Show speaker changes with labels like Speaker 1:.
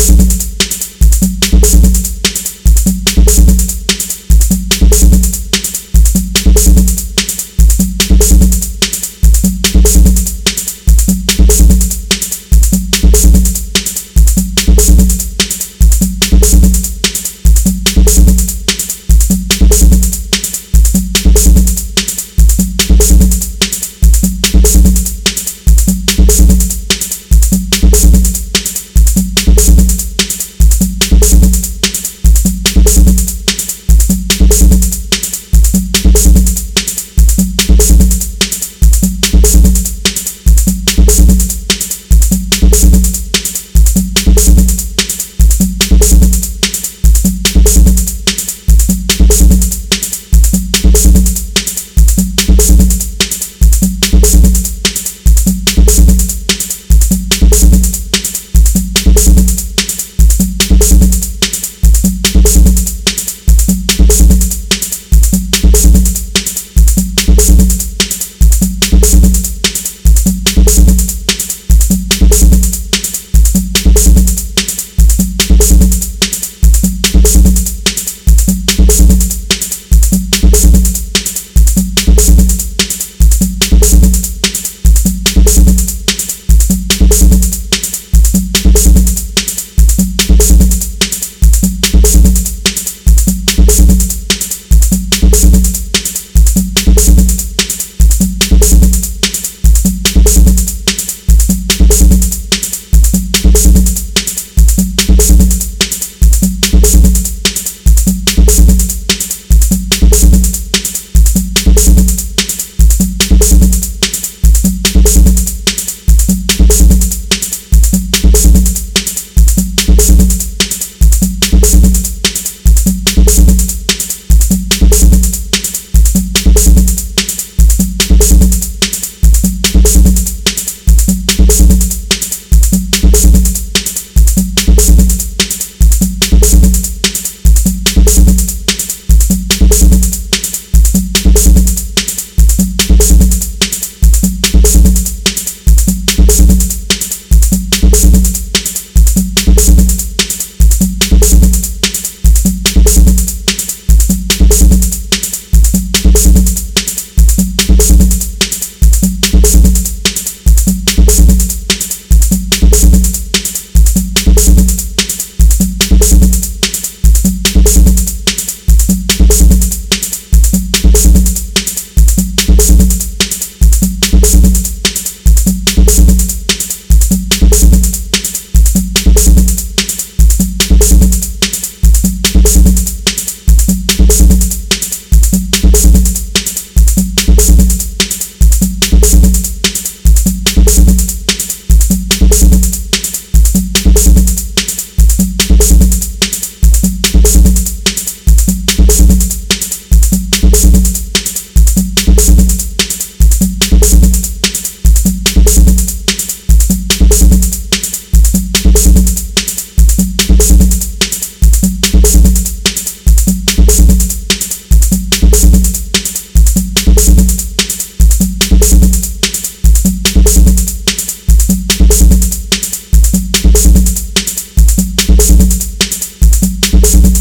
Speaker 1: Thanks. thank you